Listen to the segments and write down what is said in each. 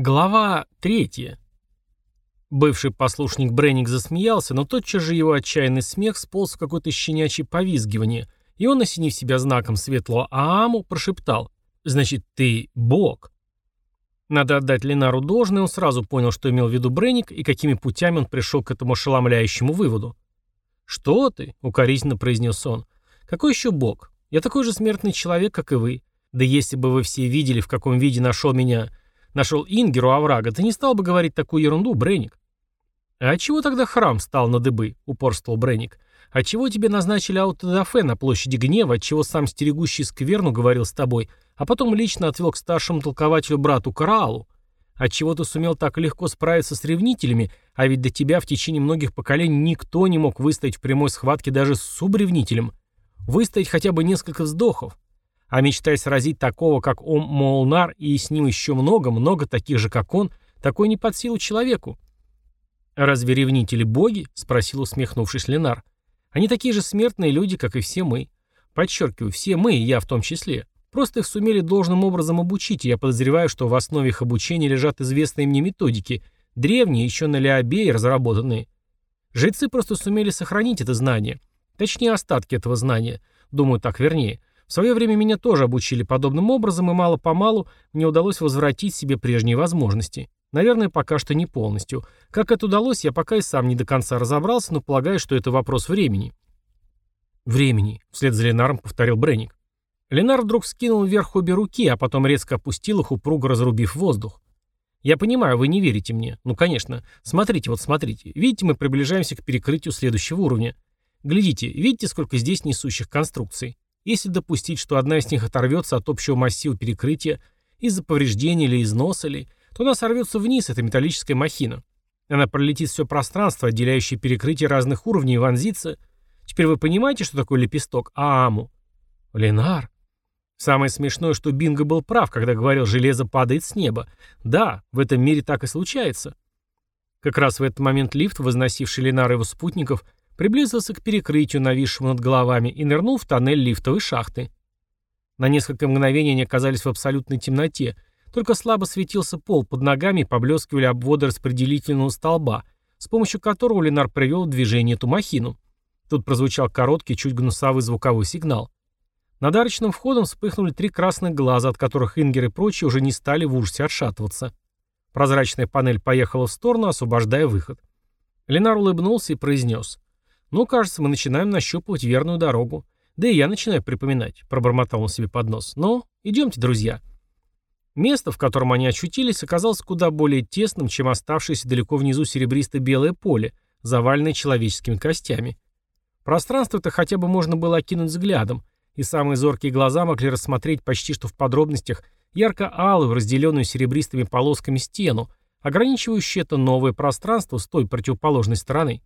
Глава третья. Бывший послушник Бренник засмеялся, но тотчас же его отчаянный смех сполз в какое-то щенячье повизгивание, и он, осенив себя знаком светлого Ааму, прошептал «Значит, ты бог». Надо отдать Ленару должное, он сразу понял, что имел в виду Бренник и какими путями он пришел к этому ошеломляющему выводу. «Что ты?» — укоризненно произнес он. «Какой еще бог? Я такой же смертный человек, как и вы. Да если бы вы все видели, в каком виде нашел меня нашел Ингеру оврага, ты не стал бы говорить такую ерунду, Бреник. А чего тогда храм стал на дыбы, упорствовал Бреник. А чего тебе назначили аутодафе на площади гнева, отчего сам стерегущий скверну говорил с тобой, а потом лично отвел к старшему толкователю брату Караалу? Отчего ты сумел так легко справиться с ревнителями, а ведь до тебя в течение многих поколений никто не мог выстоять в прямой схватке даже с субревнителем. Выстоять хотя бы несколько вздохов. А мечтая сразить такого, как Ом Молнар, и с ним еще много-много таких же, как он, такой не под силу человеку. «Разве ревнители боги?» — спросил усмехнувшись Ленар. «Они такие же смертные люди, как и все мы. Подчеркиваю, все мы, и я в том числе. Просто их сумели должным образом обучить, и я подозреваю, что в основе их обучения лежат известные мне методики, древние, еще на Леобее разработанные. Жрецы просто сумели сохранить это знание. Точнее, остатки этого знания. Думаю, так вернее. В свое время меня тоже обучили подобным образом, и мало-помалу мне удалось возвратить себе прежние возможности. Наверное, пока что не полностью. Как это удалось, я пока и сам не до конца разобрался, но полагаю, что это вопрос времени. «Времени», — вслед за Ленаром повторил Бренник. Ленар вдруг скинул вверх обе руки, а потом резко опустил их, упруго разрубив воздух. «Я понимаю, вы не верите мне. Ну, конечно. Смотрите, вот смотрите. Видите, мы приближаемся к перекрытию следующего уровня. Глядите, видите, сколько здесь несущих конструкций? Если допустить, что одна из них оторвется от общего массива перекрытия из-за повреждения или износа ли, то она сорвется вниз, эта металлическая махина. Она пролетит все пространство, отделяющее перекрытие разных уровней, и вонзится. Теперь вы понимаете, что такое лепесток Ааму? Ленар. Самое смешное, что Бинго был прав, когда говорил, железо падает с неба. Да, в этом мире так и случается. Как раз в этот момент лифт, возносивший Ленара и его спутников, приблизился к перекрытию, нависшему над головами, и нырнул в тоннель лифтовой шахты. На несколько мгновений они оказались в абсолютной темноте, только слабо светился пол под ногами и поблескивали обводы распределительного столба, с помощью которого Ленар привел в движение эту махину. Тут прозвучал короткий, чуть гнусавый звуковой сигнал. Над арочным входом вспыхнули три красных глаза, от которых Ингер и прочие уже не стали в ужасе отшатываться. Прозрачная панель поехала в сторону, освобождая выход. Ленар улыбнулся и произнес. «Ну, кажется, мы начинаем нащупывать верную дорогу. Да и я начинаю припоминать», — пробормотал он себе под нос. «Ну, идемте, друзья». Место, в котором они очутились, оказалось куда более тесным, чем оставшееся далеко внизу серебристо-белое поле, заваленное человеческими костями. Пространство-то хотя бы можно было окинуть взглядом, и самые зоркие глаза могли рассмотреть почти что в подробностях ярко-алую, разделенную серебристыми полосками стену, ограничивающую это новое пространство с той противоположной стороны.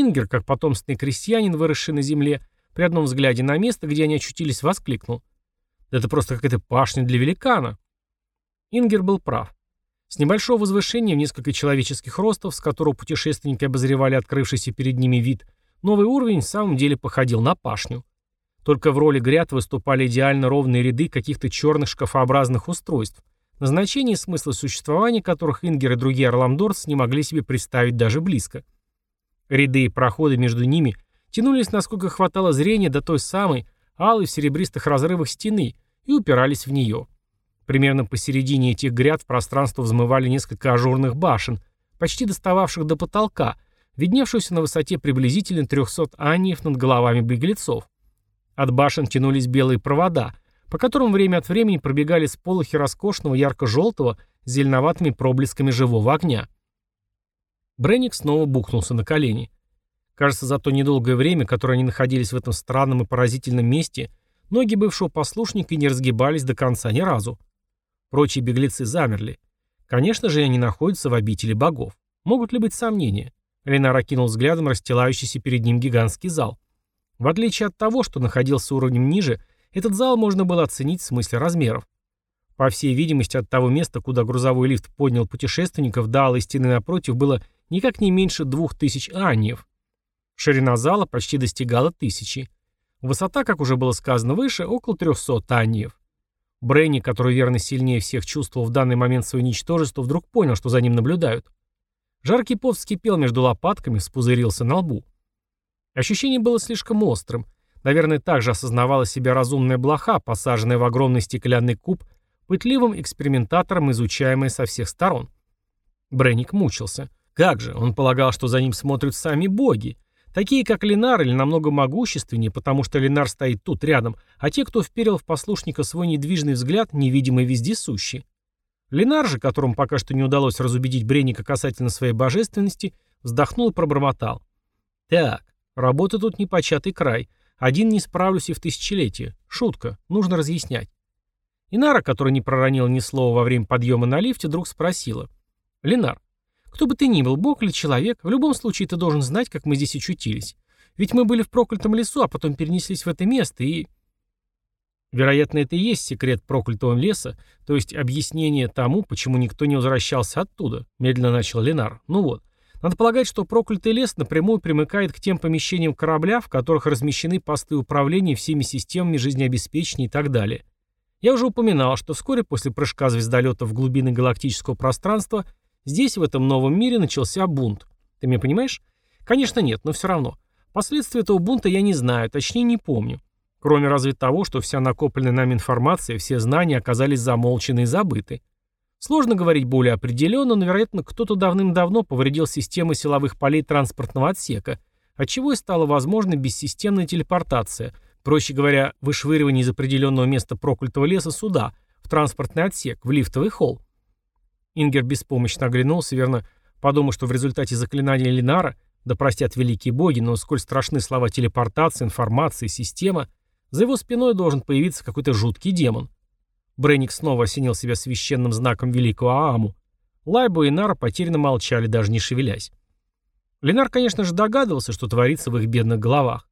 Ингер, как потомственный крестьянин, выросший на земле, при одном взгляде на место, где они очутились, воскликнул. «Да это просто какая-то пашня для великана!» Ингер был прав. С небольшого возвышения в несколько человеческих ростов, с которого путешественники обозревали открывшийся перед ними вид, новый уровень в самом деле походил на пашню. Только в роли гряд выступали идеально ровные ряды каких-то черных шкафообразных устройств, назначение и смысл существования которых Ингер и другие орламдорцы не могли себе представить даже близко. Ряды и проходы между ними тянулись, насколько хватало зрения, до той самой, алой в серебристых разрывах стены, и упирались в нее. Примерно посередине этих гряд в пространство взмывали несколько ажурных башен, почти достававших до потолка, видневшихся на высоте приблизительно 300 аниев над головами беглецов. От башен тянулись белые провода, по которым время от времени пробегали сполохи роскошного ярко-желтого зеленоватыми проблесками живого огня. Бренник снова бухнулся на колени. Кажется, за то недолгое время, которое они находились в этом странном и поразительном месте, ноги бывшего послушника не разгибались до конца ни разу. Прочие беглецы замерли. Конечно же, они находятся в обители богов. Могут ли быть сомнения? Ленар окинул взглядом расстилающийся перед ним гигантский зал. В отличие от того, что находился уровнем ниже, этот зал можно было оценить в смысле размеров. По всей видимости, от того места, куда грузовой лифт поднял путешественников, до алой стены напротив было никак не меньше двух тысяч аниев. Ширина зала почти достигала тысячи. Высота, как уже было сказано выше, около 300 аниев. Бренни, который верно сильнее всех чувствовал в данный момент свое ничтожество, вдруг понял, что за ним наблюдают. Жаркий пот вскипел между лопатками, спузырился на лбу. Ощущение было слишком острым. Наверное, также осознавала себя разумная блоха, посаженная в огромный стеклянный куб, пытливым экспериментатором, изучаемая со всех сторон. Бренник мучился. Как же, он полагал, что за ним смотрят сами боги. Такие, как Ленар, или намного могущественнее, потому что Ленар стоит тут рядом, а те, кто вперил в послушника свой недвижный взгляд, невидимый вездесущий. Ленар же, которому пока что не удалось разубедить Бренника касательно своей божественности, вздохнул и пробормотал. «Так, работа тут непочатый край. Один не справлюсь и в тысячелетие. Шутка, нужно разъяснять». Инара, которая не проронила ни слова во время подъема на лифте, вдруг спросила. «Ленар, кто бы ты ни был, бог или человек, в любом случае ты должен знать, как мы здесь очутились. Ведь мы были в проклятом лесу, а потом перенеслись в это место и...» Вероятно, это и есть секрет проклятого леса, то есть объяснение тому, почему никто не возвращался оттуда, медленно начал Ленар. Ну вот. Надо полагать, что проклятый лес напрямую примыкает к тем помещениям корабля, в которых размещены посты управления всеми системами жизнеобеспечения и так далее. Я уже упоминал, что вскоре после прыжка звездолета в глубины галактического пространства здесь, в этом новом мире, начался бунт. Ты меня понимаешь? Конечно нет, но все равно. Последствия этого бунта я не знаю, точнее не помню. Кроме разве того, что вся накопленная нами информация, все знания оказались замолчены и забыты. Сложно говорить более определенно, но, вероятно, кто-то давным-давно повредил системы силовых полей транспортного отсека, отчего и стала возможна бессистемная телепортация, проще говоря, вышвыривание из определенного места проклятого леса сюда, в транспортный отсек, в лифтовый холл. Ингер беспомощно оглянулся, верно, подумав, что в результате заклинания Линара, да простят великие боги, но сколь страшны слова телепортация, информация, система – за его спиной должен появиться какой-то жуткий демон. Бренник снова осенил себя священным знаком великого Ааму. Лайбо и Нара потерянно молчали, даже не шевелясь. Ленар, конечно же, догадывался, что творится в их бедных головах.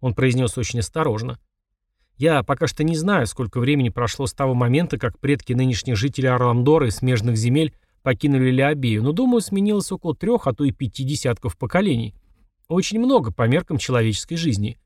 Он произнес очень осторожно. «Я пока что не знаю, сколько времени прошло с того момента, как предки нынешних жителей Орламдора и смежных земель покинули Леобею, но, думаю, сменилось около трех, а то и пяти десятков поколений. Очень много по меркам человеческой жизни.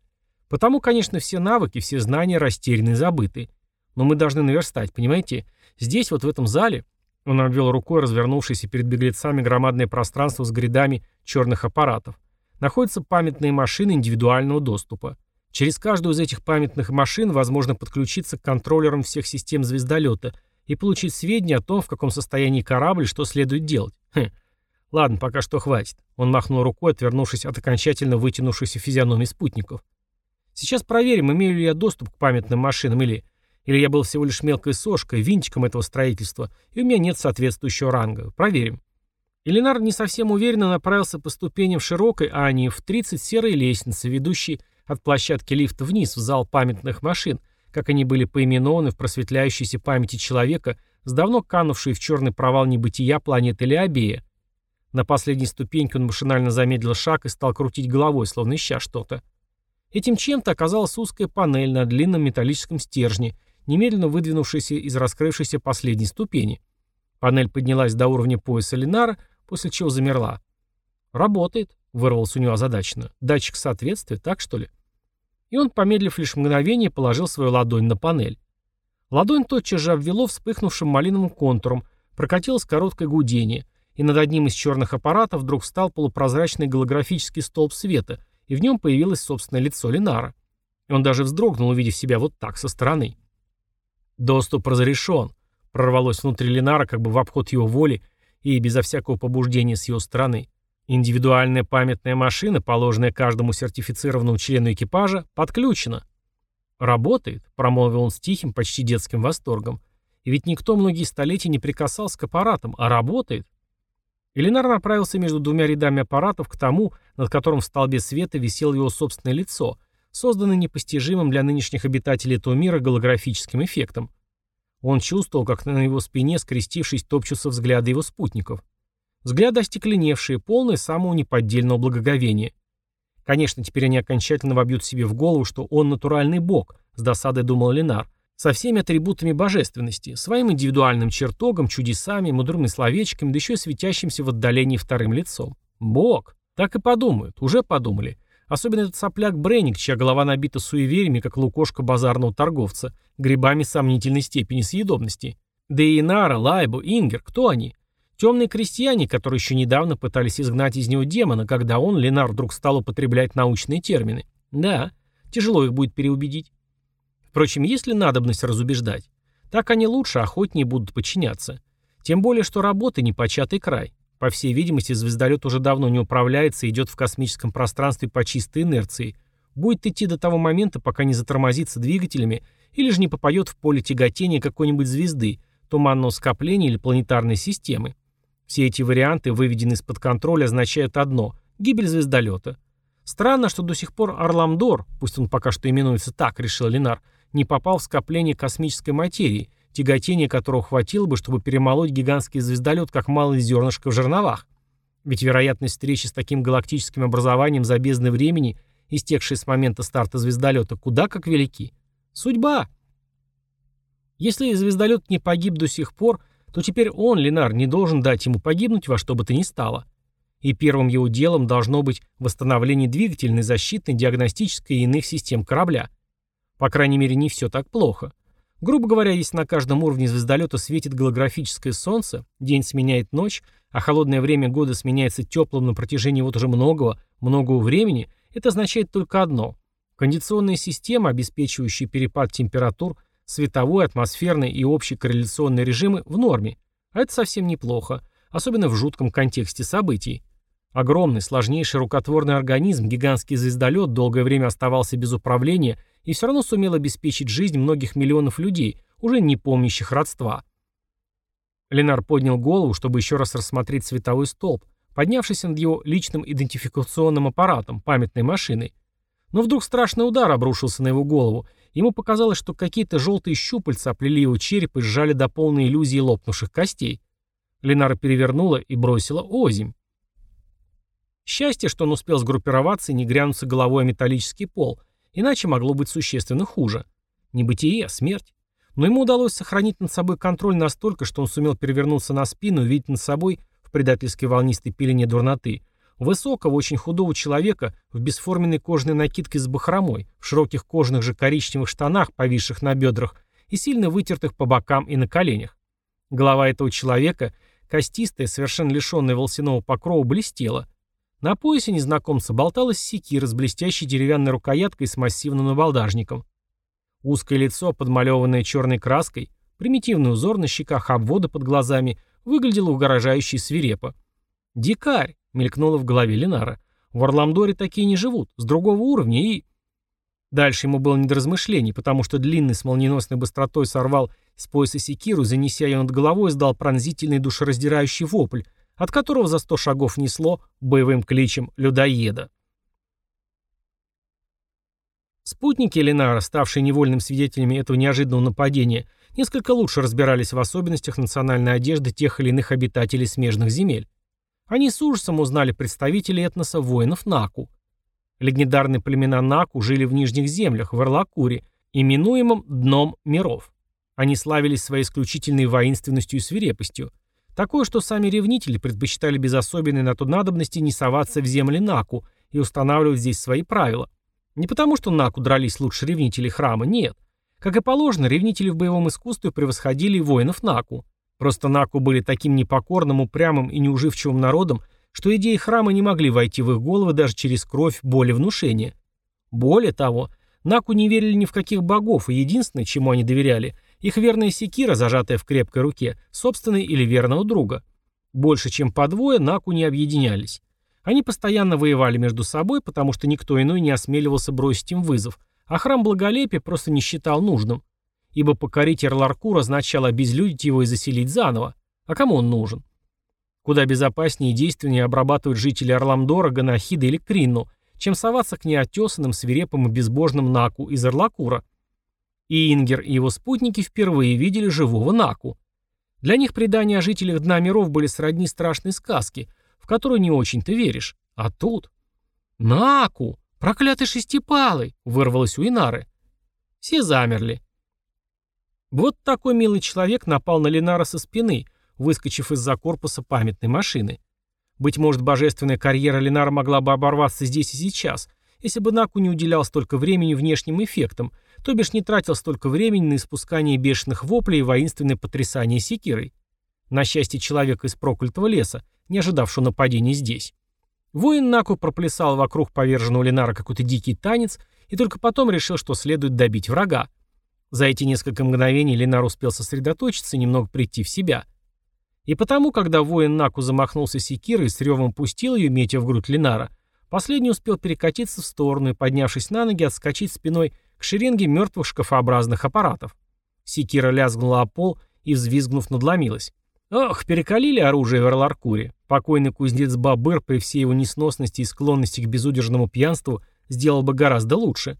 Потому, конечно, все навыки, все знания растеряны и забыты. Но мы должны наверстать, понимаете? Здесь, вот в этом зале, он обвел рукой развернувшееся перед беглецами громадное пространство с грядами черных аппаратов, находятся памятные машины индивидуального доступа. Через каждую из этих памятных машин возможно подключиться к контроллерам всех систем звездолета и получить сведения о том, в каком состоянии корабль что следует делать. Хм. Ладно, пока что хватит. Он махнул рукой, отвернувшись от окончательно вытянувшихся физиономий спутников. Сейчас проверим, имею ли я доступ к памятным машинам или... Или я был всего лишь мелкой сошкой, винтиком этого строительства, и у меня нет соответствующего ранга. Проверим. Эленар не совсем уверенно направился по ступеням широкой, а не в 30 серой лестницы, ведущей от площадки лифта вниз в зал памятных машин, как они были поименованы в просветляющейся памяти человека, с давно канувшей в черный провал небытия планеты Леобея. На последней ступеньке он машинально замедлил шаг и стал крутить головой, словно ища что-то. Этим чем-то оказалась узкая панель на длинном металлическом стержне, немедленно выдвинувшаяся из раскрывшейся последней ступени. Панель поднялась до уровня пояса Ленара, после чего замерла. «Работает», — вырвался у него озадаченно. «Датчик соответствия, так что ли?» И он, помедлив лишь мгновение, положил свою ладонь на панель. Ладонь тотчас же обвело вспыхнувшим малиновым контуром, прокатилось короткое гудение, и над одним из черных аппаратов вдруг встал полупрозрачный голографический столб света, и в нем появилось собственное лицо Ленара. Он даже вздрогнул, увидев себя вот так, со стороны. «Доступ разрешен», — прорвалось внутри Ленара, как бы в обход его воли и безо всякого побуждения с его стороны. Индивидуальная памятная машина, положенная каждому сертифицированному члену экипажа, подключена. «Работает», — промолвил он с тихим, почти детским восторгом. «И ведь никто многие столетия не прикасался к аппаратам, а работает». Эленар направился между двумя рядами аппаратов к тому, над которым в столбе света висело его собственное лицо, созданное непостижимым для нынешних обитателей этого мира голографическим эффектом. Он чувствовал, как на его спине, скрестившись, топчутся взгляды его спутников. Взгляды остекленевшие, полные самого неподдельного благоговения. Конечно, теперь они окончательно вобьют себе в голову, что он натуральный бог, с досадой думал Ленар, со всеми атрибутами божественности, своим индивидуальным чертогом, чудесами, мудрыми словечками, да еще и светящимся в отдалении вторым лицом. Бог! Так и подумают, уже подумали. Особенно этот сопляк Бренник, чья голова набита суевериями, как лукошка базарного торговца, грибами сомнительной степени съедобности. Да и Инара, Лайбу, Ингер, кто они? Темные крестьяне, которые еще недавно пытались изгнать из него демона, когда он, Ленар, вдруг стал употреблять научные термины. Да, тяжело их будет переубедить. Впрочем, есть ли надобность разубеждать? Так они лучше, охотнее будут подчиняться. Тем более, что работа не початый край. По всей видимости, звездолет уже давно не управляется и идет в космическом пространстве по чистой инерции. Будет идти до того момента, пока не затормозится двигателями или же не попадет в поле тяготения какой-нибудь звезды, туманного скопления или планетарной системы. Все эти варианты, выведенные из-под контроля, означают одно – гибель звездолета. Странно, что до сих пор Орламдор, пусть он пока что именуется так, решил Ленар, не попал в скопление космической материи, тяготение которого хватило бы, чтобы перемолоть гигантский звездолет, как малое зернышко в жерновах. Ведь вероятность встречи с таким галактическим образованием за бездны времени, истекшей с момента старта звездолета, куда как велики. Судьба. Если звездолет не погиб до сих пор, то теперь он, Ленар, не должен дать ему погибнуть во что бы то ни стало. И первым его делом должно быть восстановление двигательной, защитной, диагностической и иных систем корабля. По крайней мере, не все так плохо. Грубо говоря, если на каждом уровне звездолета светит голографическое солнце, день сменяет ночь, а холодное время года сменяется теплым на протяжении вот уже многого, многого времени, это означает только одно. Кондиционная система, обеспечивающая перепад температур, световой, атмосферный и общий корреляционный режимы в норме. А это совсем неплохо, особенно в жутком контексте событий. Огромный, сложнейший рукотворный организм, гигантский звездолет, долгое время оставался без управления и все равно сумел обеспечить жизнь многих миллионов людей, уже не помнящих родства. Ленар поднял голову, чтобы еще раз рассмотреть световой столб, поднявшись над его личным идентификационным аппаратом, памятной машиной. Но вдруг страшный удар обрушился на его голову. Ему показалось, что какие-то желтые щупальца оплели его череп и сжали до полной иллюзии лопнувших костей. Ленара перевернула и бросила озимь. Счастье, что он успел сгруппироваться и не грянуться головой о металлический пол, Иначе могло быть существенно хуже. Не бытие, а смерть. Но ему удалось сохранить над собой контроль настолько, что он сумел перевернуться на спину и увидеть над собой, в предательской волнистой пелене дурноты, высокого, очень худого человека в бесформенной кожаной накидке с бахромой, в широких кожаных же коричневых штанах, повисших на бедрах, и сильно вытертых по бокам и на коленях. Голова этого человека, костистая, совершенно лишенная волосяного покрова, блестела. На поясе незнакомца болталась секира с блестящей деревянной рукояткой с массивным набалдажником. Узкое лицо, подмалеванное черной краской, примитивный узор на щеках, обводы под глазами, выглядело угрожающе свирепо. «Дикарь!» — мелькнуло в голове Ленара. «В Орламдоре такие не живут, с другого уровня и...» Дальше ему было не до размышлений, потому что длинный с молниеносной быстротой сорвал с пояса секиру, занеся ее над головой, издал пронзительный душераздирающий вопль, от которого за сто шагов несло боевым кличем людоеда. Спутники Ленара, ставшие невольным свидетелями этого неожиданного нападения, несколько лучше разбирались в особенностях национальной одежды тех или иных обитателей смежных земель. Они с ужасом узнали представителей этноса воинов Наку. Легендарные племена Наку жили в Нижних землях, в Эрлакуре, именуемом Дном миров. Они славились своей исключительной воинственностью и свирепостью. Такое, что сами ревнители предпочитали без особенной на то надобности не соваться в земли Наку и устанавливать здесь свои правила. Не потому, что Наку дрались лучше ревнителей храма, нет. Как и положено, ревнители в боевом искусстве превосходили воинов Наку. Просто Наку были таким непокорным, упрямым и неуживчивым народом, что идеи храма не могли войти в их головы даже через кровь, боль и. Более того, Наку не верили ни в каких богов, и единственное, чему они доверяли – их верная секира, зажатая в крепкой руке, собственной или верного друга. Больше, чем по двое, Наку не объединялись. Они постоянно воевали между собой, потому что никто иной не осмеливался бросить им вызов, а храм Благолепия просто не считал нужным. Ибо покорить Эрларкур означало обезлюдить его и заселить заново. А кому он нужен? Куда безопаснее и действеннее обрабатывать жителей Орламдора, Ганахида или Кринну, чем соваться к неотесанным, свирепым и безбожным Наку из Эрлакура – и Ингер и его спутники впервые видели живого Наку. Для них предания о жителях Дна миров были сродни страшной сказке, в которую не очень-то веришь. А тут... «Наку! Проклятый шестипалый!» — вырвалось у Инары. Все замерли. Вот такой милый человек напал на Ленара со спины, выскочив из-за корпуса памятной машины. Быть может, божественная карьера Ленара могла бы оборваться здесь и сейчас, если бы Наку не уделял столько времени внешним эффектам, то бишь не тратил столько времени на испускание бешеных воплей и воинственное потрясание секирой. На счастье человека из проклятого леса, не ожидавшего нападения здесь. Воин Наку проплясал вокруг поверженного Ленара какой-то дикий танец и только потом решил, что следует добить врага. За эти несколько мгновений Ленар успел сосредоточиться и немного прийти в себя. И потому, когда воин Наку замахнулся секирой и с ревом пустил ее, метя в грудь Ленара, последний успел перекатиться в сторону и, поднявшись на ноги, отскочить спиной к шеренге мертвых шкафообразных аппаратов. Секира лязгнула о пол и, взвизгнув, надломилась. Ох, перекалили оружие в Эрларкуре. Покойный кузнец Бабыр при всей его несносности и склонности к безудержному пьянству сделал бы гораздо лучше.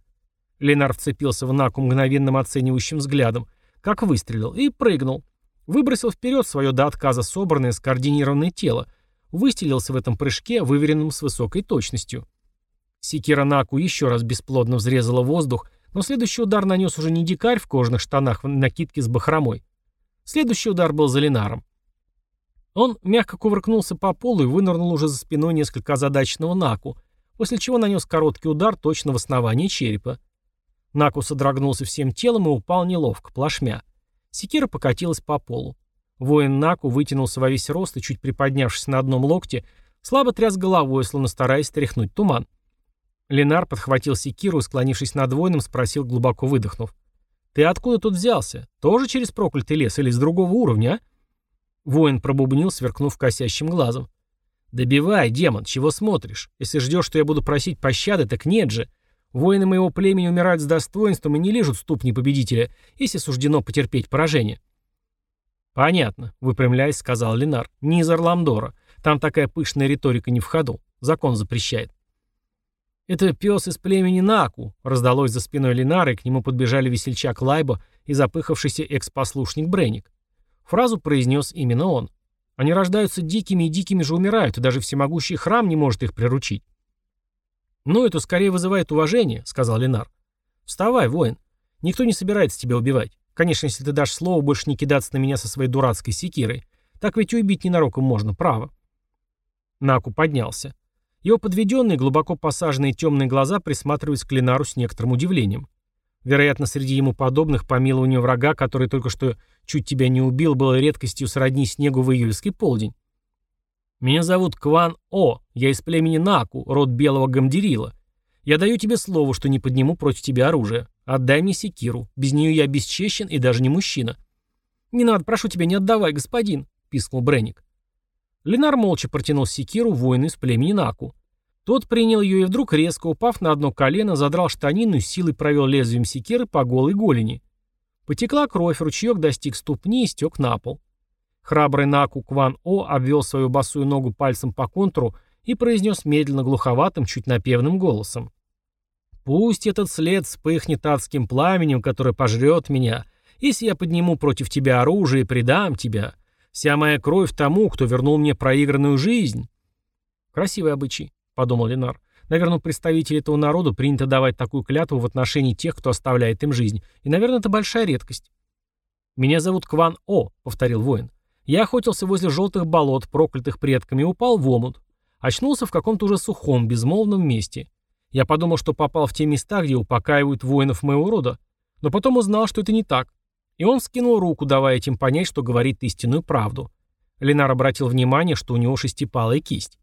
Ленар вцепился в Наку мгновенным оценивающим взглядом, как выстрелил, и прыгнул. Выбросил вперед свое до отказа собранное, скоординированное тело, выстелился в этом прыжке, выверенном с высокой точностью. Секира Наку еще раз бесплодно взрезала воздух, но следующий удар нанес уже не дикарь в кожаных штанах в накидке с бахромой. Следующий удар был за Ленаром. Он мягко кувыркнулся по полу и вынырнул уже за спиной несколько озадаченного Наку, после чего нанес короткий удар точно в основание черепа. Наку содрогнулся всем телом и упал неловко, плашмя. Секира покатилась по полу. Воин Наку вытянулся во весь рост и, чуть приподнявшись на одном локте, слабо тряс головой, словно стараясь стряхнуть туман. Ленар подхватил секиру и, склонившись над воином, спросил, глубоко выдохнув. «Ты откуда тут взялся? Тоже через проклятый лес или с другого уровня, а?» Воин пробубнил, сверкнув косящим глазом. «Добивай, демон, чего смотришь? Если ждешь, что я буду просить пощады, так нет же. Воины моего племени умирают с достоинством и не лежат ступни победителя, если суждено потерпеть поражение». «Понятно», — выпрямляясь, сказал Ленар. «Не из Орламдора. Там такая пышная риторика не в ходу. Закон запрещает». «Это пес из племени Наку», — раздалось за спиной Ленара, и к нему подбежали весельчак Лайбо и запыхавшийся экс-послушник Бреник. Фразу произнес именно он. Они рождаются дикими и дикими же умирают, и даже всемогущий храм не может их приручить. «Ну, это скорее вызывает уважение», — сказал Ленар. «Вставай, воин. Никто не собирается тебя убивать. Конечно, если ты дашь слово больше не кидаться на меня со своей дурацкой секирой. Так ведь и убить ненароком можно, право». Наку поднялся. Его подведенные, глубоко посаженные темные глаза присматривались к Ленару с некоторым удивлением. Вероятно, среди ему подобных помилование врага, который только что чуть тебя не убил, было редкостью сродни снегу в июльский полдень. «Меня зовут Кван О, я из племени Наку, род белого Гамдерила. Я даю тебе слово, что не подниму против тебя оружие. Отдай мне секиру. Без нее я бесчещен и даже не мужчина». «Не надо, прошу тебя, не отдавай, господин», — пискнул Бренник. Ленар молча протянул секиру воину из племени Наку. Тот принял ее и вдруг, резко упав на одно колено, задрал штанину и силой провел лезвием секиры по голой голени. Потекла кровь, ручеек достиг ступни и стек на пол. Храбрый Наку Кван О обвел свою босую ногу пальцем по контуру и произнес медленно глуховатым, чуть напевным голосом. «Пусть этот след вспыхнет адским пламенем, которое пожрет меня, если я подниму против тебя оружие и предам тебя. Вся моя кровь тому, кто вернул мне проигранную жизнь». Красивый обычай подумал Ленар. Наверное, у представителей этого народа принято давать такую клятву в отношении тех, кто оставляет им жизнь. И, наверное, это большая редкость. «Меня зовут Кван О», — повторил воин. «Я охотился возле желтых болот, проклятых предками, и упал в омут. Очнулся в каком-то уже сухом, безмолвном месте. Я подумал, что попал в те места, где упокаивают воинов моего рода. Но потом узнал, что это не так. И он скинул руку, давая этим понять, что говорит истинную правду. Ленар обратил внимание, что у него шестипалая кисть.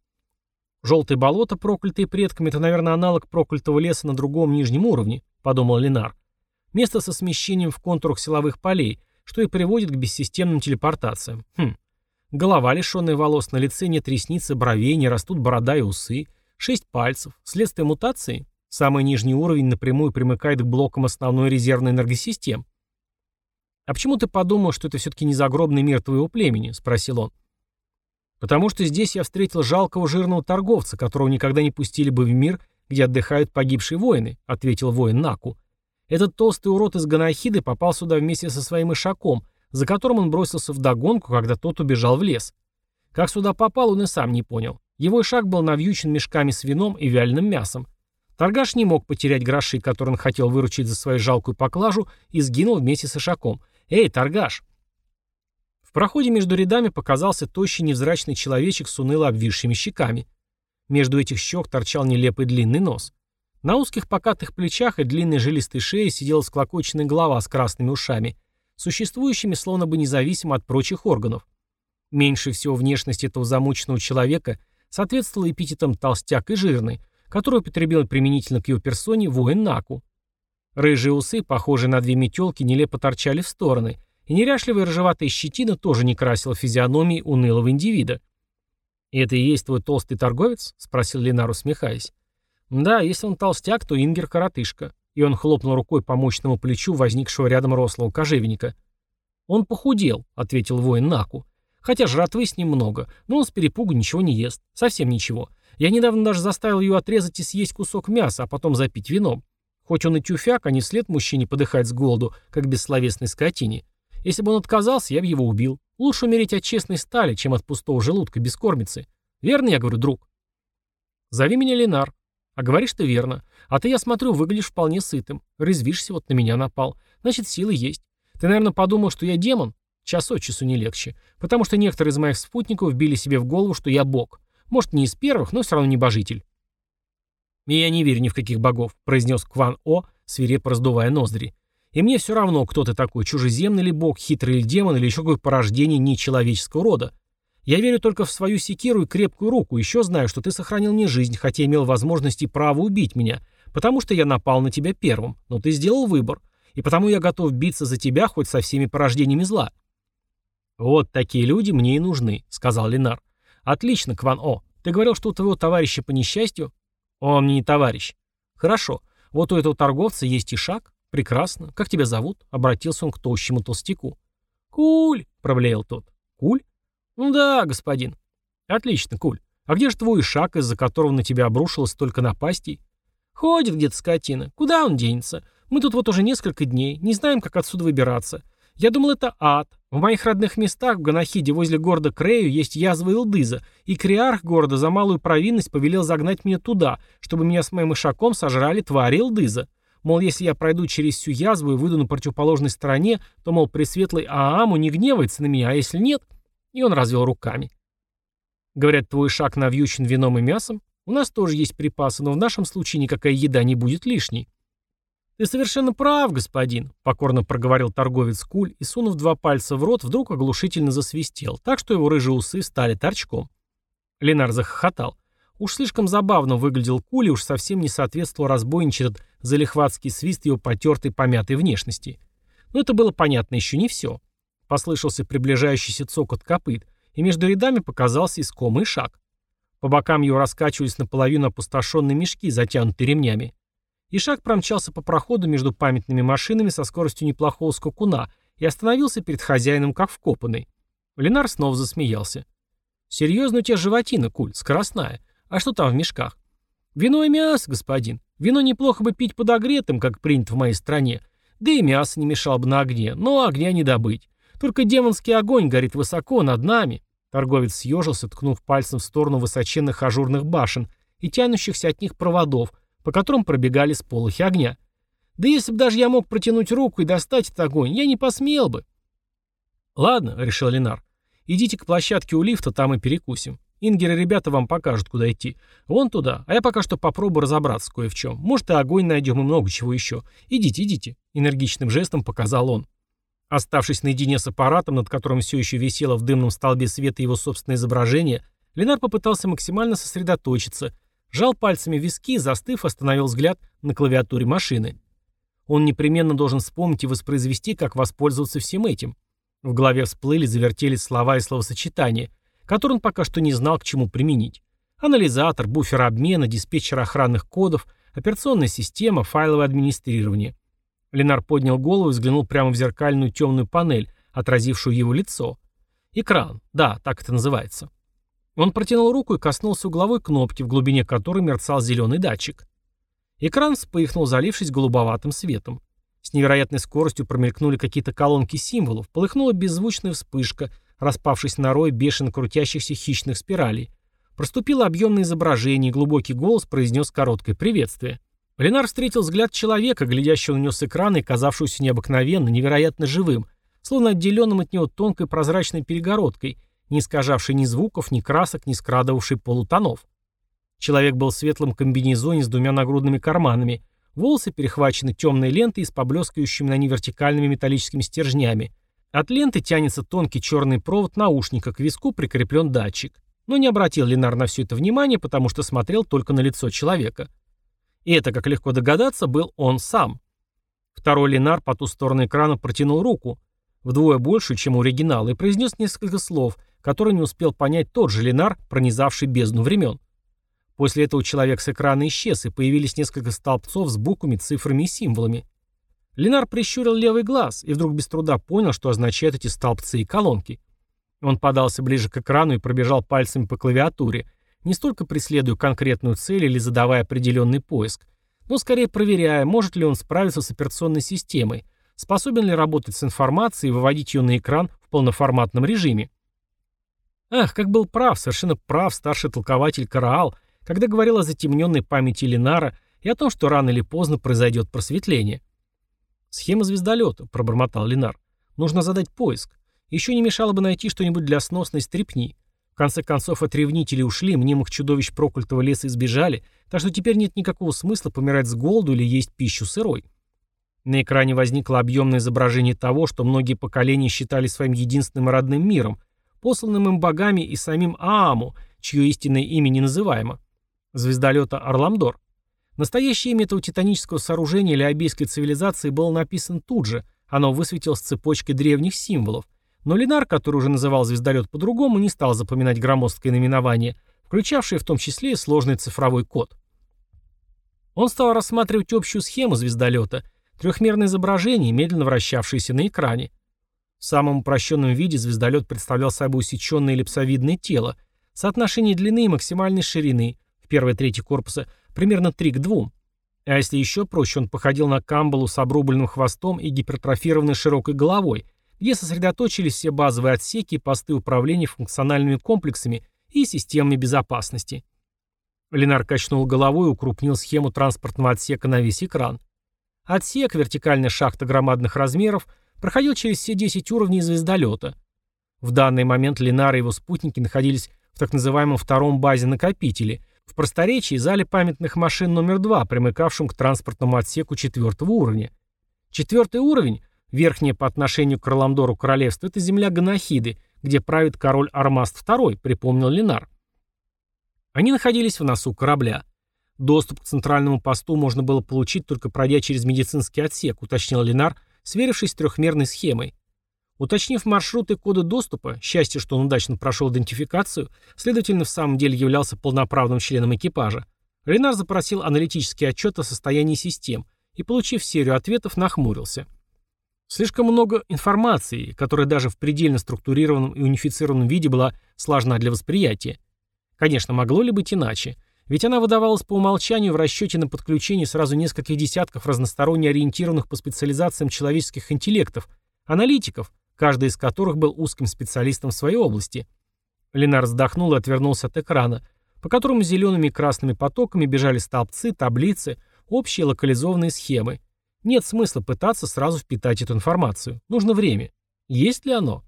Желтые болота, проклятые предками, это, наверное, аналог проклятого леса на другом нижнем уровне, подумал Ленар. Место со смещением в контурах силовых полей, что и приводит к бессистемным телепортациям. Хм. Голова, лишенная волос, на лице нет ресниц бровей, не растут борода и усы, шесть пальцев. Следствие мутации? Самый нижний уровень напрямую примыкает к блокам основной резервной энергосистемы. «А почему ты подумал, что это все-таки не загробный мир твоего племени?» — спросил он. Потому что здесь я встретил жалкого жирного торговца, которого никогда не пустили бы в мир, где отдыхают погибшие воины», — ответил воин Наку. «Этот толстый урод из Ганахиды попал сюда вместе со своим ишаком, за которым он бросился в догонку, когда тот убежал в лес. Как сюда попал, он и сам не понял. Его ишак был навьючен мешками с вином и вяленым мясом. Торгаш не мог потерять гроши, которые он хотел выручить за свою жалкую поклажу, и сгинул вместе с ишаком. «Эй, торгаш, проходе между рядами показался тощий невзрачный человечек с уныло обвисшими щеками. Между этих щек торчал нелепый длинный нос. На узких покатых плечах и длинной жилистой шее сидела склокоченная голова с красными ушами, существующими словно бы независимо от прочих органов. Меньше всего внешность этого замученного человека соответствовала эпитетам «толстяк» и «жирный», который употребил применительно к его персоне воин Наку. Рыжие усы, похожие на две метелки, нелепо торчали в стороны, и неряшливая рыжеватая щетина тоже не красила физиономии унылого индивида. «И это и есть твой толстый торговец?» — спросил Ленар, усмехаясь. «Да, если он толстяк, то Ингер коротышка». И он хлопнул рукой по мощному плечу возникшего рядом рослого кожевенника. «Он похудел», — ответил воин Наку. «Хотя жратвы с ним много, но он с перепугу ничего не ест. Совсем ничего. Я недавно даже заставил ее отрезать и съесть кусок мяса, а потом запить вином. Хоть он и тюфяк, а не след мужчине подыхать с голоду, как бессловесной скотине. Если бы он отказался, я бы его убил. Лучше умереть от честной стали, чем от пустого желудка без кормицы. Верно я говорю, друг? Зови меня Ленар. А говоришь ты верно. А ты, я смотрю, выглядишь вполне сытым. Резвишься, вот на меня напал. Значит, силы есть. Ты, наверное, подумал, что я демон? Час от часу не легче. Потому что некоторые из моих спутников вбили себе в голову, что я бог. Может, не из первых, но все равно небожитель. «И я не верю ни в каких богов», — произнес Кван О, свирепо раздувая ноздри. «И мне все равно, кто ты такой, чужеземный ли бог, хитрый ли демон или еще какое порождение нечеловеческого рода. Я верю только в свою секиру и крепкую руку, еще знаю, что ты сохранил мне жизнь, хотя имел возможность и право убить меня, потому что я напал на тебя первым, но ты сделал выбор, и потому я готов биться за тебя хоть со всеми порождениями зла». «Вот такие люди мне и нужны», — сказал Ленар. «Отлично, Кван О. Ты говорил, что у твоего товарища по несчастью...» «Он мне не товарищ». «Хорошо. Вот у этого торговца есть и шаг. Прекрасно. Как тебя зовут?» — обратился он к тощему толстяку. «Куль», — проблеял тот. «Куль?» «Ну да, господин». «Отлично, Куль. А где же твой шаг, из-за которого на тебя обрушилось столько напастей?» «Ходит где-то скотина. Куда он денется? Мы тут вот уже несколько дней. Не знаем, как отсюда выбираться. Я думал, это ад. В моих родных местах, в Ганахиде, возле города Крею, есть язва Илдыза, и криарх города за малую провинность повелел загнать меня туда, чтобы меня с моим ишаком сожрали твари Илдыза. Мол, если я пройду через всю язву и выйду на противоположной стороне, то, мол, пресветлый Ааму не гневается на меня, а если нет... И он развел руками. Говорят, твой шаг навьючен вином и мясом? У нас тоже есть припасы, но в нашем случае никакая еда не будет лишней. «Ты совершенно прав, господин», — покорно проговорил торговец Куль и, сунув два пальца в рот, вдруг оглушительно засвистел, так что его рыжие усы стали торчком. Ленар захохотал. Уж слишком забавно выглядел Куль и уж совсем не соответствовал разбойничий этот залихватский свист его потертой помятой внешности. Но это было понятно еще не все. Послышался приближающийся цокот копыт, и между рядами показался искомый шаг. По бокам его раскачивались наполовину опустошенные мешки, затянутые ремнями. Ишак промчался по проходу между памятными машинами со скоростью неплохого скакуна и остановился перед хозяином как вкопанный. Ленар снова засмеялся. «Серьезно у тебя животина, Куль, скоростная. А что там в мешках?» «Вино и мясо, господин. Вино неплохо бы пить подогретым, как принято в моей стране. Да и мясо не мешало бы на огне, но огня не добыть. Только демонский огонь горит высоко над нами». Торговец съежился, ткнув пальцем в сторону высоченных ажурных башен и тянущихся от них проводов – по которым пробегали сполохи огня. Да если бы даже я мог протянуть руку и достать этот огонь, я не посмел бы. Ладно, решил Ленар. Идите к площадке у лифта, там и перекусим. Ингер и ребята вам покажут, куда идти. Вон туда. А я пока что попробую разобраться кое в чем. Может, и огонь найдем, и много чего еще. Идите, идите. Энергичным жестом показал он. Оставшись наедине с аппаратом, над которым все еще висело в дымном столбе света его собственное изображение, Ленар попытался максимально сосредоточиться Жал пальцами виски, застыв, остановил взгляд на клавиатуре машины. Он непременно должен вспомнить и воспроизвести, как воспользоваться всем этим. В голове всплыли, завертелись слова и словосочетания, которые он пока что не знал, к чему применить. Анализатор, буфер обмена, диспетчер охранных кодов, операционная система, файловое администрирование. Ленар поднял голову и взглянул прямо в зеркальную темную панель, отразившую его лицо. Экран, да, так это называется. Он протянул руку и коснулся угловой кнопки, в глубине которой мерцал зеленый датчик. Экран вспыхнул, залившись голубоватым светом. С невероятной скоростью промелькнули какие-то колонки символов, полыхнула беззвучная вспышка, распавшись на рой бешено крутящихся хищных спиралей. Проступило объемное изображение, и глубокий голос произнес короткое приветствие. Ленар встретил взгляд человека, глядящего на него с экрана и казавшегося необыкновенно, невероятно живым, словно отделенным от него тонкой прозрачной перегородкой, не искажавший ни звуков, ни красок, ни скрадывавший полутонов. Человек был в светлом комбинезоне с двумя нагрудными карманами, волосы перехвачены темной лентой с поблескивающими на ней вертикальными металлическими стержнями. От ленты тянется тонкий черный провод наушника, к виску прикреплен датчик. Но не обратил Ленар на все это внимание, потому что смотрел только на лицо человека. И это, как легко догадаться, был он сам. Второй Ленар по ту сторону экрана протянул руку, вдвое больше, чем у оригинала, и произнес несколько слов, которые не успел понять тот же Ленар, пронизавший бездну времен. После этого человек с экрана исчез, и появились несколько столбцов с буквами, цифрами и символами. Ленар прищурил левый глаз и вдруг без труда понял, что означают эти столбцы и колонки. Он подался ближе к экрану и пробежал пальцами по клавиатуре, не столько преследуя конкретную цель или задавая определенный поиск, но скорее проверяя, может ли он справиться с операционной системой, способен ли работать с информацией и выводить ее на экран в полноформатном режиме. Ах, как был прав, совершенно прав старший толкователь Караал, когда говорил о затемненной памяти Ленара и о том, что рано или поздно произойдет просветление. «Схема звездолета», — пробормотал Ленар. «Нужно задать поиск. Еще не мешало бы найти что-нибудь для сносной стрепни. В конце концов, от ревнителей ушли, мнимых чудовищ проклятого леса избежали, так что теперь нет никакого смысла помирать с голоду или есть пищу сырой». На экране возникло объемное изображение того, что многие поколения считали своим единственным родным миром, посланным им богами и самим Ааму, чье истинное имя не называемо звездолета «Орламдор». Настоящее имя этого титанического сооружения лиабийской цивилизации было написано тут же, оно высветилось цепочкой древних символов. Но Ленар, который уже называл звездолет по-другому, не стал запоминать громоздкое наименование, включавшее в том числе и сложный цифровой код. Он стал рассматривать общую схему звездолета, трехмерное изображение, медленно вращавшееся на экране. В самом упрощенном виде звездолет представлял собой усеченное эллипсовидное тело, соотношение длины и максимальной ширины, в первой трети корпуса примерно 3 к 2. А если еще проще, он походил на камбалу с обрубленным хвостом и гипертрофированной широкой головой, где сосредоточились все базовые отсеки и посты управления функциональными комплексами и системами безопасности. Ленар качнул головой и укрупнил схему транспортного отсека на весь экран. Отсек, вертикальная шахта громадных размеров, проходил через все 10 уровней звездолета. В данный момент Ленар и его спутники находились в так называемом втором базе накопителе – в просторечии зале памятных машин номер два, примыкавшем к транспортному отсеку четвертого уровня. Четвертый уровень, верхнее по отношению к Роламдору королевство, это земля Ганахиды, где правит король Армаст II, припомнил Ленар. Они находились в носу корабля. Доступ к центральному посту можно было получить, только пройдя через медицинский отсек, уточнил Ленар, сверившись с трехмерной схемой. Уточнив маршрут и коды доступа, счастье, что он удачно прошел идентификацию, следовательно, в самом деле являлся полноправным членом экипажа, Ренар запросил аналитический отчет о состоянии систем и, получив серию ответов, нахмурился. Слишком много информации, которая даже в предельно структурированном и унифицированном виде была сложна для восприятия. Конечно, могло ли быть иначе? Ведь она выдавалась по умолчанию в расчете на подключение сразу нескольких десятков разносторонне ориентированных по специализациям человеческих интеллектов, аналитиков, каждый из которых был узким специалистом в своей области. Ленар вздохнул и отвернулся от экрана, по которому зелеными и красными потоками бежали столбцы, таблицы, общие локализованные схемы. Нет смысла пытаться сразу впитать эту информацию. Нужно время. Есть ли оно?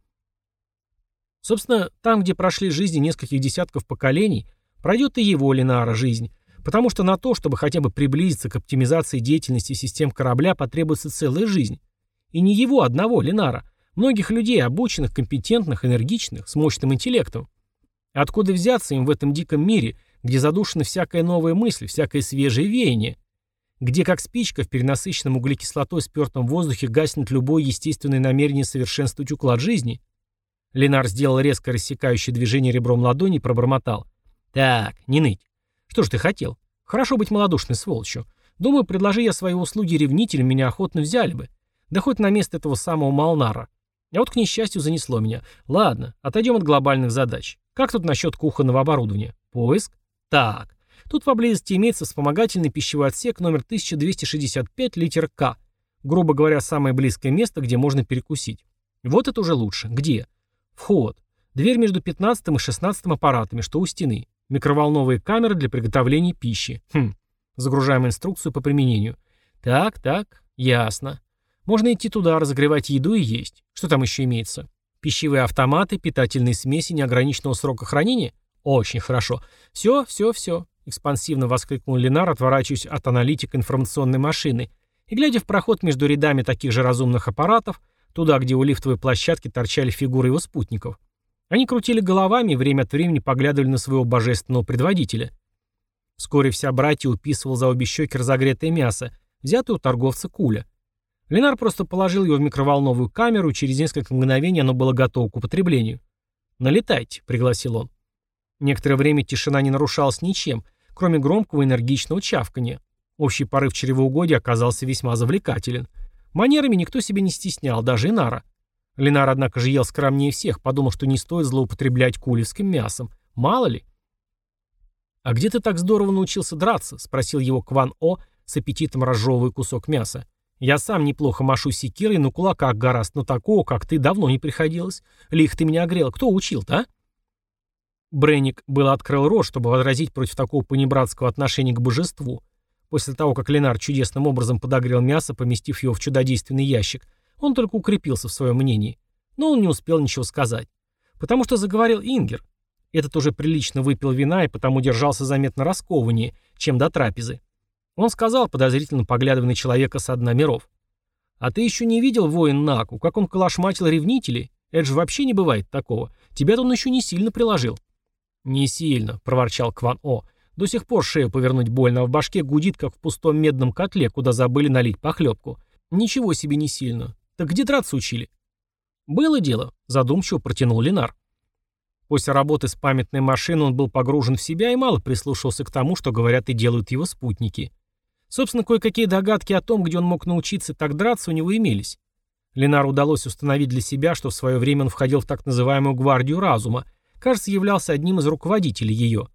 Собственно, там, где прошли жизни нескольких десятков поколений, пройдет и его Ленара жизнь, потому что на то, чтобы хотя бы приблизиться к оптимизации деятельности систем корабля, потребуется целая жизнь. И не его одного, Ленара, Многих людей, обученных, компетентных, энергичных, с мощным интеллектом. Откуда взяться им в этом диком мире, где задушена всякая новая мысль, всякое свежее веяние? Где, как спичка, в перенасыщенном углекислотой спертом воздухе гаснет любое естественное намерение совершенствовать уклад жизни? Ленар сделал резко рассекающее движение ребром ладони и пробормотал. «Так, не ныть. Что ж ты хотел? Хорошо быть малодушной сволочью. Думаю, предложи я свои услуги ревнителям, меня охотно взяли бы. Да хоть на место этого самого Малнара. А вот, к несчастью, занесло меня. Ладно, отойдем от глобальных задач. Как тут насчет кухонного оборудования? Поиск? Так. Тут поблизости имеется вспомогательный пищевой отсек номер 1265 литер К. Грубо говоря, самое близкое место, где можно перекусить. Вот это уже лучше. Где? Вход. Дверь между 15 и 16 аппаратами, что у стены. Микроволновые камеры для приготовления пищи. Хм. Загружаем инструкцию по применению. Так, так, ясно. Можно идти туда, разогревать еду и есть. Что там еще имеется? Пищевые автоматы, питательные смеси неограниченного срока хранения? Очень хорошо. Все, все, все. Экспансивно воскликнул Ленар, отворачиваясь от аналитика информационной машины и глядя в проход между рядами таких же разумных аппаратов, туда, где у лифтовой площадки торчали фигуры его спутников. Они крутили головами и время от времени поглядывали на своего божественного предводителя. Вскоре вся братья уписывал за обе щеки разогретое мясо, взятое у торговца Куля. Ленар просто положил его в микроволновую камеру, и через несколько мгновений оно было готово к употреблению. «Налетайте», — пригласил он. Некоторое время тишина не нарушалась ничем, кроме громкого энергичного чавкания. Общий порыв чревоугодия оказался весьма завлекателен. Манерами никто себе не стеснял, даже Инара. Ленар, однако же, ел скромнее всех, подумал, что не стоит злоупотреблять кулевским мясом. Мало ли. «А где ты так здорово научился драться?» — спросил его Кван О, с аппетитом разжевывая кусок мяса. «Я сам неплохо машу секирой, но кулака гораст, но такого, как ты, давно не приходилось. Лих ты меня огрел. Кто учил-то, а?» Бренник было открыл рот, чтобы возразить против такого понебратского отношения к божеству. После того, как Ленар чудесным образом подогрел мясо, поместив его в чудодейственный ящик, он только укрепился в своем мнении. Но он не успел ничего сказать. Потому что заговорил Ингер. Этот уже прилично выпил вина и потому держался заметно раскованнее, чем до трапезы. Он сказал, подозрительно поглядывая на человека со дна миров. «А ты еще не видел воин Наку, как он калашматил ревнителей? Это же вообще не бывает такого. Тебя-то он еще не сильно приложил». «Не сильно», — проворчал Кван О. «До сих пор шею повернуть больно, а в башке гудит, как в пустом медном котле, куда забыли налить похлебку. Ничего себе не сильно. Так где драться учили?» «Было дело», — задумчиво протянул Ленар. После работы с памятной машиной он был погружен в себя и мало прислушивался к тому, что говорят и делают его спутники. Собственно, кое-какие догадки о том, где он мог научиться так драться, у него имелись. Ленару удалось установить для себя, что в свое время он входил в так называемую «гвардию разума», кажется, являлся одним из руководителей ее.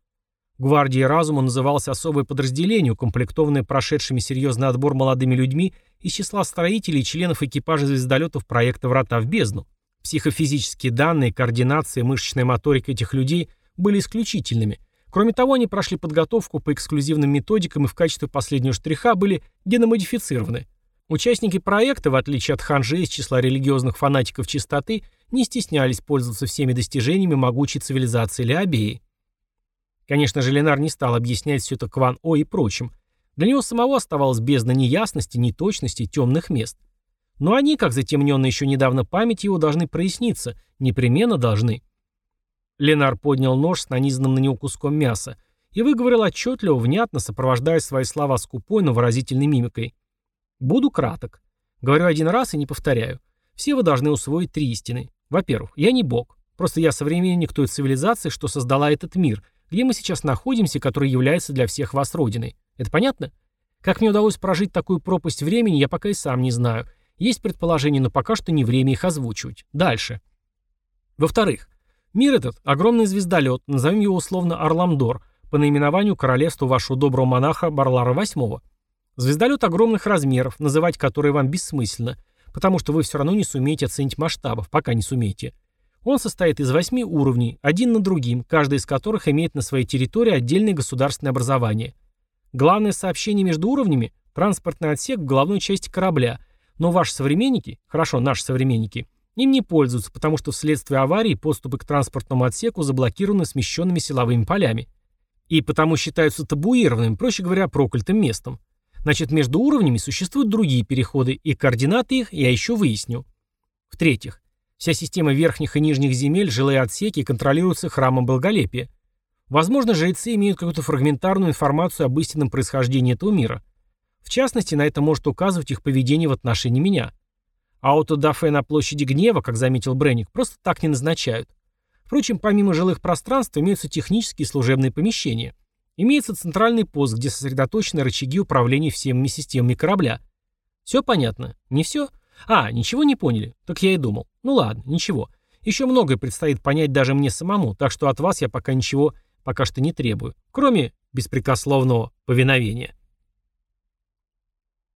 Гвардией разума называлось особое подразделение, укомплектованное прошедшими серьезный отбор молодыми людьми из числа строителей и членов экипажа звездолетов проекта «Врата в бездну». Психофизические данные, координация, мышечная моторика этих людей были исключительными. Кроме того, они прошли подготовку по эксклюзивным методикам и в качестве последнего штриха были геномодифицированы. Участники проекта, в отличие от ханжи из числа религиозных фанатиков чистоты, не стеснялись пользоваться всеми достижениями могучей цивилизации Леобеи. Конечно же, Ленар не стал объяснять все это Кван О и прочим. Для него самого оставалась бездна неясности, неточности, темных мест. Но они, как затемненная еще недавно память его, должны проясниться, непременно должны. Ленар поднял нож с нанизанным на него куском мяса и выговорил отчетливо, внятно, сопровождая свои слова скупой, но выразительной мимикой. «Буду краток. Говорю один раз и не повторяю. Все вы должны усвоить три истины. Во-первых, я не бог. Просто я современник той цивилизации, что создала этот мир, где мы сейчас находимся, который является для всех вас родиной. Это понятно? Как мне удалось прожить такую пропасть времени, я пока и сам не знаю. Есть предположения, но пока что не время их озвучивать. Дальше. Во-вторых, мир этот — огромный звездолет, назовем его условно Орламдор, по наименованию королевства вашего доброго монаха Барлара VIII. Звездолет огромных размеров, называть который вам бессмысленно, потому что вы все равно не сумеете оценить масштабов, пока не сумеете. Он состоит из восьми уровней, один над другим, каждый из которых имеет на своей территории отдельное государственное образование. Главное сообщение между уровнями – транспортный отсек в головной части корабля, но ваши современники, хорошо, наши современники, им не пользуются, потому что вследствие аварии подступы к транспортному отсеку заблокированы смещенными силовыми полями. И потому считаются табуированным, проще говоря, проклятым местом. Значит, между уровнями существуют другие переходы, и координаты их я еще выясню. В-третьих, Вся система верхних и нижних земель, жилые отсеки контролируются храмом Благолепия. Возможно, жрецы имеют какую-то фрагментарную информацию об истинном происхождении этого мира. В частности, на это может указывать их поведение в отношении меня. Аутодафе на площади гнева, как заметил Бренник, просто так не назначают. Впрочем, помимо жилых пространств имеются технические служебные помещения. Имеется центральный пост, где сосредоточены рычаги управления всеми системами корабля. Все понятно? Не все? А, ничего не поняли? Так я и думал. Ну ладно, ничего. Еще многое предстоит понять даже мне самому, так что от вас я пока ничего пока что не требую, кроме беспрекословного повиновения.